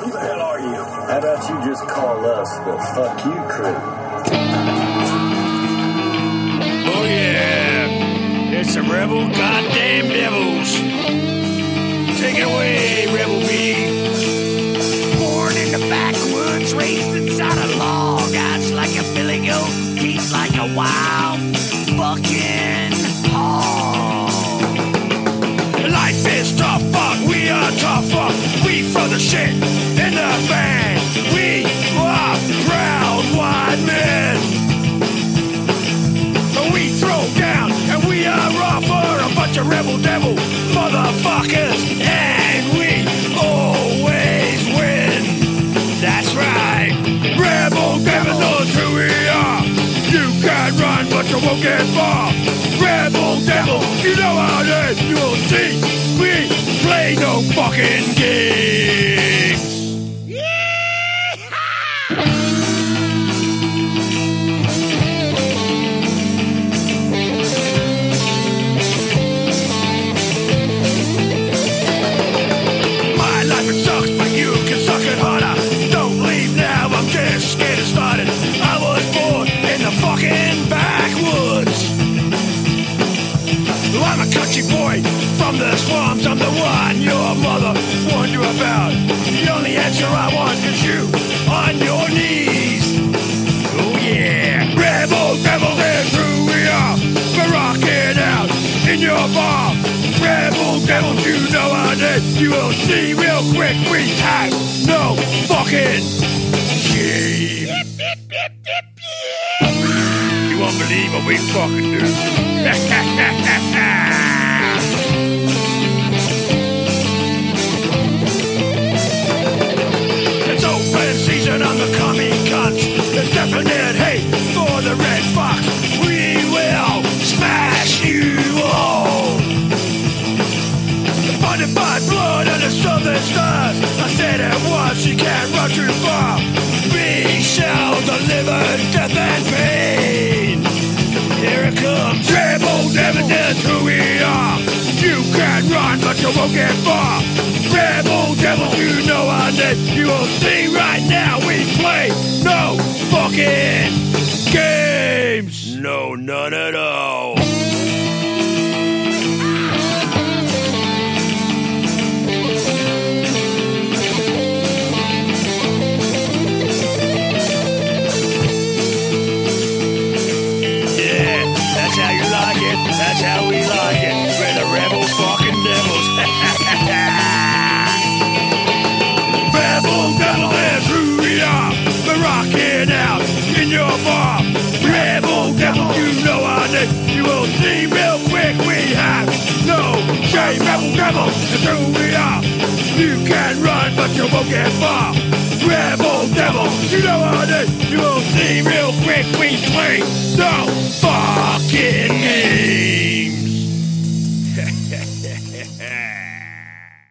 Who the hell are you? How about you just call us the fuck you crew? Oh yeah, it's the rebel goddamn devils. Take it away, rebel B. Born in the backwoods, raised inside a log. Eyes like a billy goat, teeth like a wild a rebel devil motherfuckers. And we always win. That's right. Rebel devil knows who we are. You can run, but you won't get far. Rebel devil, you know how it is. You'll see. We play no fucking games. Getting started. I was born in the fucking backwoods. I'm a country boy from the swamps. I'm the one your mother warned you about. The only answer I want is you on your knees. Oh yeah, we are. We're rocking out in your. Rebel devil, you know our name. You will see real quick we have no fucking shame. You won't believe what we fucking do. We shall deliver death and pain. Here it comes. Evidence who we are. You can run, but you won't get far. Rebel devils, you know our name. You will see right now we play no fucking games. No, none at all. Shame. Rebel devil is who we are. You can run, but you won't get far. Rebel devil, you know our name. You will see real quick we no fucking game.